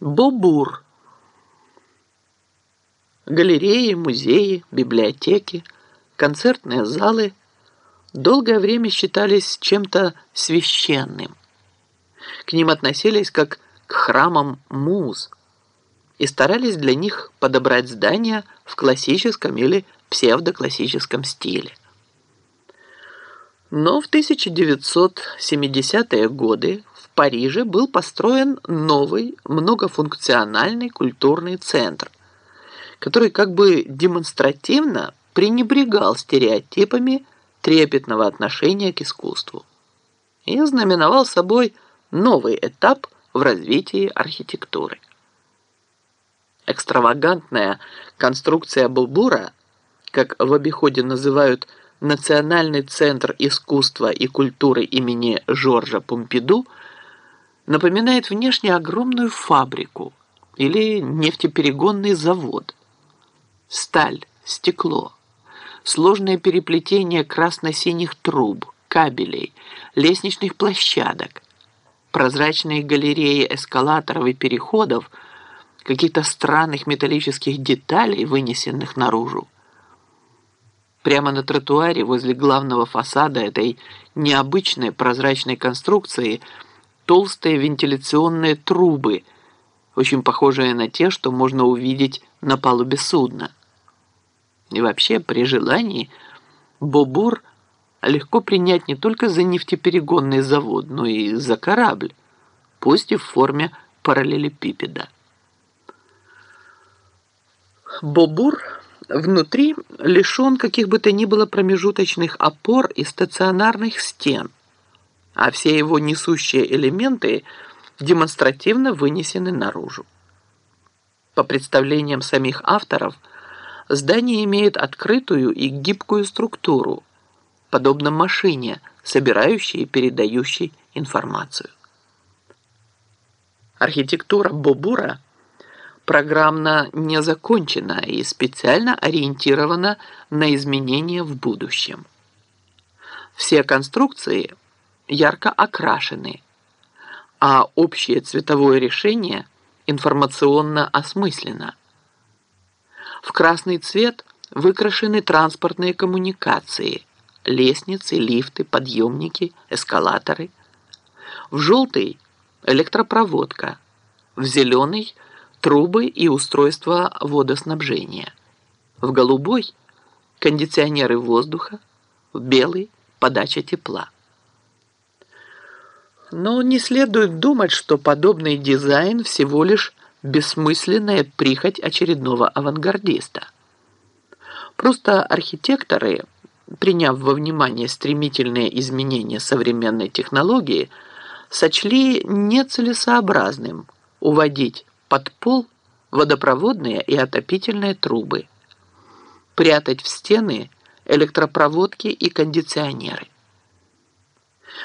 Бобур. Галереи, музеи, библиотеки, концертные залы долгое время считались чем-то священным. К ним относились как к храмам муз и старались для них подобрать здания в классическом или псевдоклассическом стиле. Но в 1970-е годы Париже был построен новый многофункциональный культурный центр, который как бы демонстративно пренебрегал стереотипами трепетного отношения к искусству и знаменовал собой новый этап в развитии архитектуры. Экстравагантная конструкция Булбура, как в обиходе называют Национальный центр искусства и культуры имени Жоржа Помпиду, напоминает внешне огромную фабрику или нефтеперегонный завод. Сталь, стекло, сложное переплетение красно-синих труб, кабелей, лестничных площадок, прозрачные галереи эскалаторов и переходов, каких-то странных металлических деталей, вынесенных наружу. Прямо на тротуаре возле главного фасада этой необычной прозрачной конструкции толстые вентиляционные трубы, очень похожие на те, что можно увидеть на палубе судна. И вообще, при желании, Бобур легко принять не только за нефтеперегонный завод, но и за корабль, пусть и в форме параллелепипеда. Бобур внутри лишен каких бы то ни было промежуточных опор и стационарных стен, а все его несущие элементы демонстративно вынесены наружу. По представлениям самих авторов, здание имеет открытую и гибкую структуру, подобно машине, собирающей и передающей информацию. Архитектура Бобура – программно не закончена и специально ориентирована на изменения в будущем. Все конструкции ярко окрашены, а общее цветовое решение информационно осмысленно. В красный цвет выкрашены транспортные коммуникации, лестницы, лифты, подъемники, эскалаторы. В желтый – электропроводка, в зеленый – трубы и устройства водоснабжения. В голубой – кондиционеры воздуха, в белый – подача тепла. Но не следует думать, что подобный дизайн всего лишь бессмысленная прихоть очередного авангардиста. Просто архитекторы, приняв во внимание стремительные изменения современной технологии, сочли нецелесообразным уводить под пол водопроводные и отопительные трубы, прятать в стены электропроводки и кондиционеры.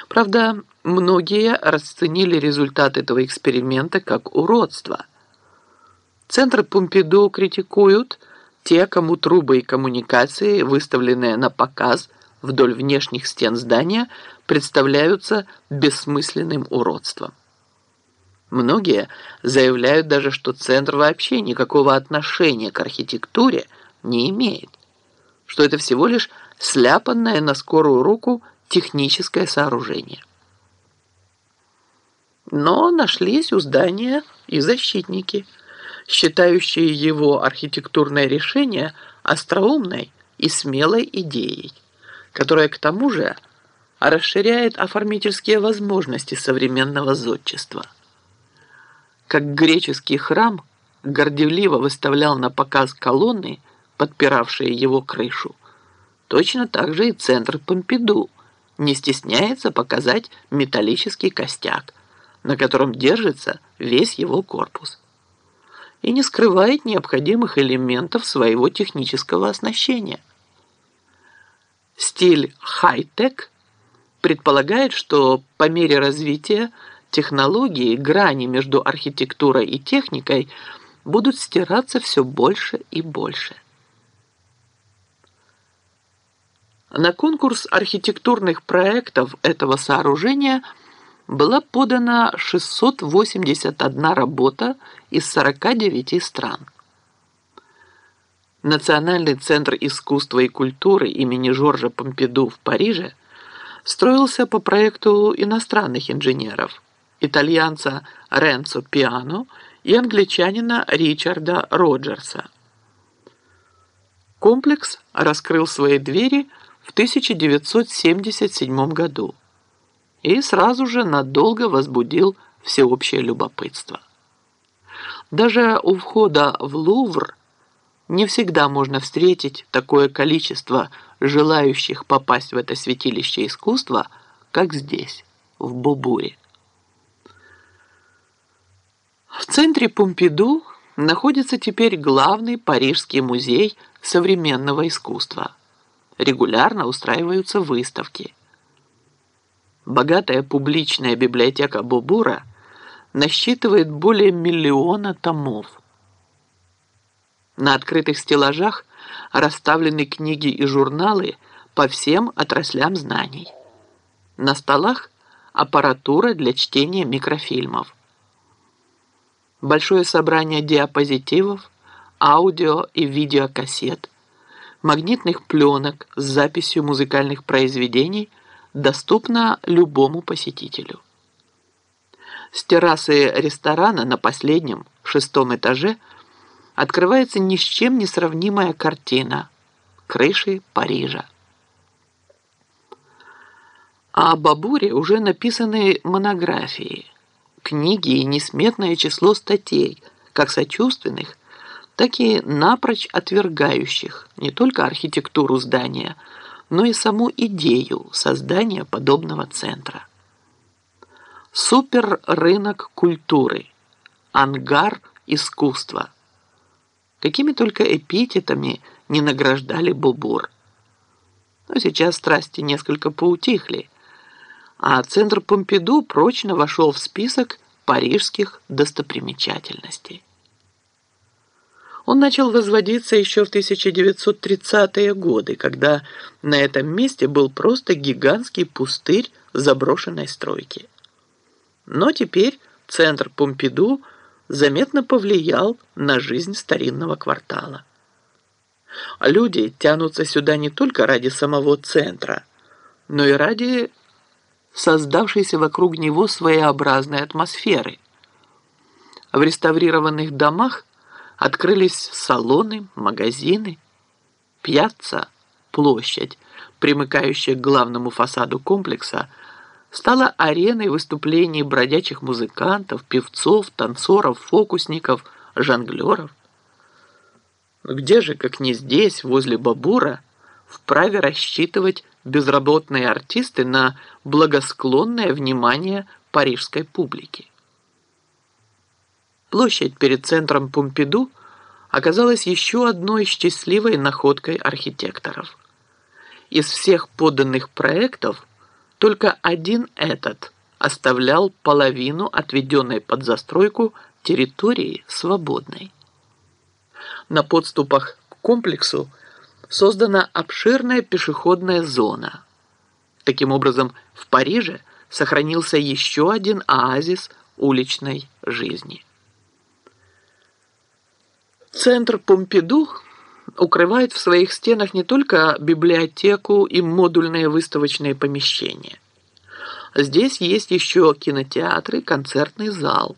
Правда, многие расценили результат этого эксперимента как уродство. Центр Помпиду критикуют те, кому трубы и коммуникации, выставленные на показ вдоль внешних стен здания, представляются бессмысленным уродством. Многие заявляют даже, что центр вообще никакого отношения к архитектуре не имеет, что это всего лишь сляпанное на скорую руку техническое сооружение. Но нашлись у здания и защитники, считающие его архитектурное решение остроумной и смелой идеей, которая к тому же расширяет оформительские возможности современного зодчества как греческий храм горделиво выставлял на показ колонны, подпиравшие его крышу, точно так же и центр Помпиду не стесняется показать металлический костяк, на котором держится весь его корпус, и не скрывает необходимых элементов своего технического оснащения. Стиль хай-тек предполагает, что по мере развития технологии, грани между архитектурой и техникой будут стираться все больше и больше. На конкурс архитектурных проектов этого сооружения была подана 681 работа из 49 стран. Национальный центр искусства и культуры имени Жоржа Помпиду в Париже строился по проекту иностранных инженеров, итальянца Ренцо Пиано и англичанина Ричарда Роджерса. Комплекс раскрыл свои двери в 1977 году и сразу же надолго возбудил всеобщее любопытство. Даже у входа в Лувр не всегда можно встретить такое количество желающих попасть в это святилище искусства, как здесь, в Бобуре. В центре Помпиду находится теперь главный парижский музей современного искусства. Регулярно устраиваются выставки – Богатая публичная библиотека Бобура насчитывает более миллиона томов. На открытых стеллажах расставлены книги и журналы по всем отраслям знаний. На столах аппаратура для чтения микрофильмов. Большое собрание диапозитивов, аудио и видеокассет, магнитных пленок с записью музыкальных произведений – доступна любому посетителю. С террасы ресторана на последнем, шестом этаже, открывается ни с чем не сравнимая картина крыши Парижа. О Бабуре уже написаны монографии, книги и несметное число статей, как сочувственных, так и напрочь отвергающих не только архитектуру здания – но и саму идею создания подобного центра. Суперрынок культуры, ангар искусства. Какими только эпитетами не награждали Бубур. Но сейчас страсти несколько поутихли, а центр Помпиду прочно вошел в список парижских достопримечательностей. Он начал возводиться еще в 1930-е годы, когда на этом месте был просто гигантский пустырь заброшенной стройки. Но теперь центр Помпиду заметно повлиял на жизнь старинного квартала. Люди тянутся сюда не только ради самого центра, но и ради создавшейся вокруг него своеобразной атмосферы. В реставрированных домах Открылись салоны, магазины, пьяца, площадь, примыкающая к главному фасаду комплекса, стала ареной выступлений бродячих музыкантов, певцов, танцоров, фокусников, жонглеров. Где же, как не здесь, возле Бабура, вправе рассчитывать безработные артисты на благосклонное внимание парижской публики? Площадь перед центром Помпиду оказалась еще одной счастливой находкой архитекторов. Из всех поданных проектов только один этот оставлял половину отведенной под застройку территории свободной. На подступах к комплексу создана обширная пешеходная зона. Таким образом, в Париже сохранился еще один оазис уличной жизни. Центр Помпиду укрывает в своих стенах не только библиотеку и модульные выставочные помещения. Здесь есть еще кинотеатры, концертный зал,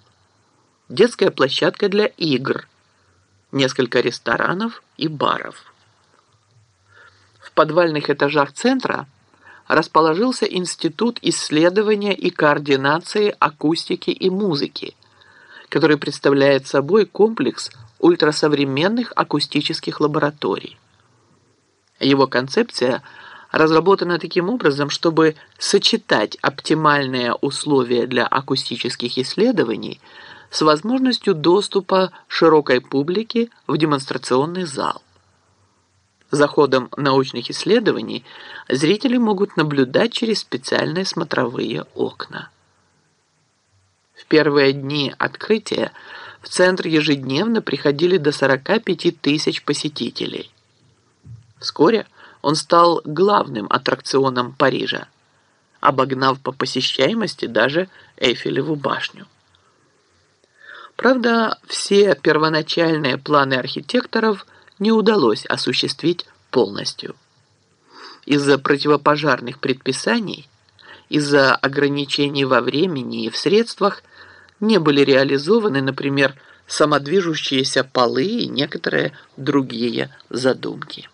детская площадка для игр, несколько ресторанов и баров. В подвальных этажах центра расположился Институт исследования и координации акустики и музыки, который представляет собой комплекс ультрасовременных акустических лабораторий. Его концепция разработана таким образом, чтобы сочетать оптимальные условия для акустических исследований с возможностью доступа широкой публики в демонстрационный зал. За ходом научных исследований зрители могут наблюдать через специальные смотровые окна. В первые дни открытия в центр ежедневно приходили до 45 тысяч посетителей. Вскоре он стал главным аттракционом Парижа, обогнав по посещаемости даже Эйфелеву башню. Правда, все первоначальные планы архитекторов не удалось осуществить полностью. Из-за противопожарных предписаний, из-за ограничений во времени и в средствах не были реализованы, например, самодвижущиеся полы и некоторые другие задумки.